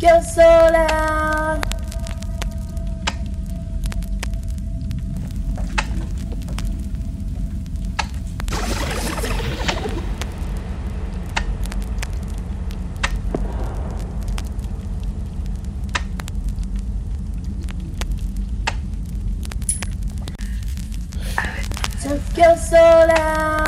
Tokyo Solar. Tokyo Solar. Tokyo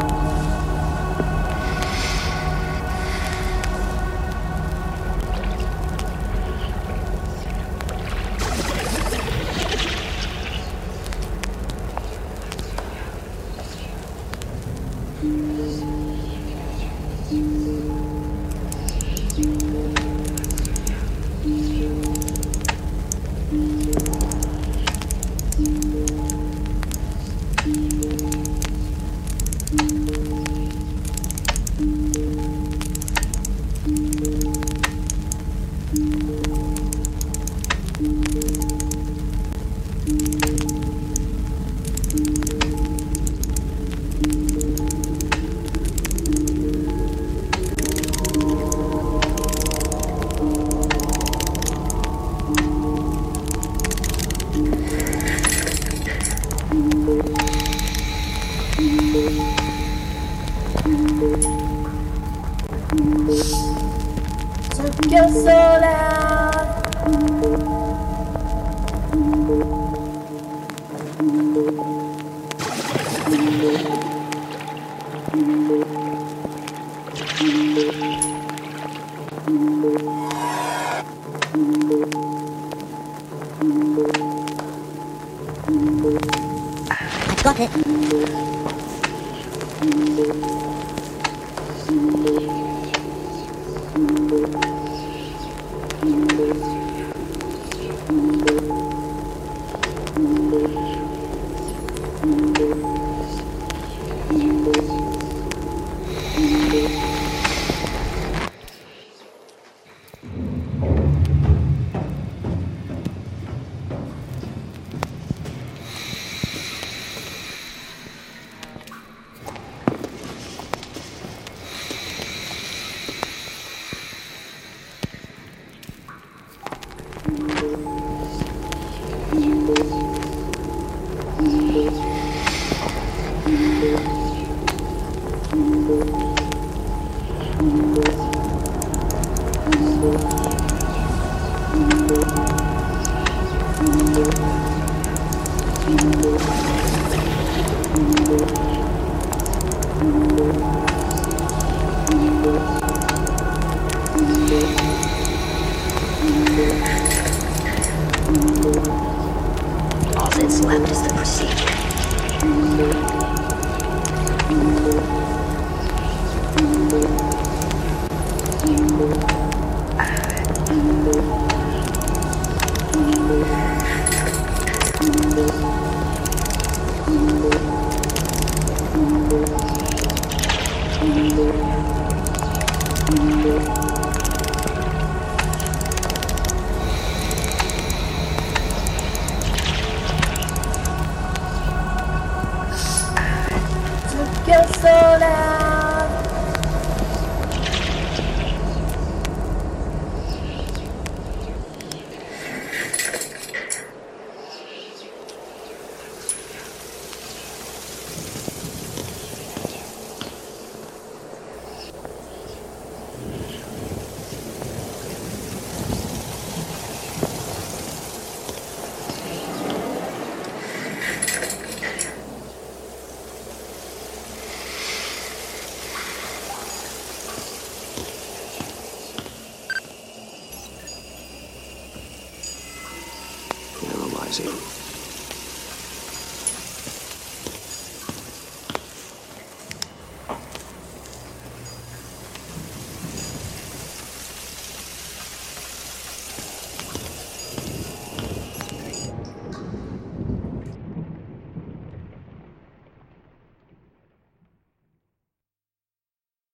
Solar. Tokyo Solar. I've got it. All that's left is the procedure. sí.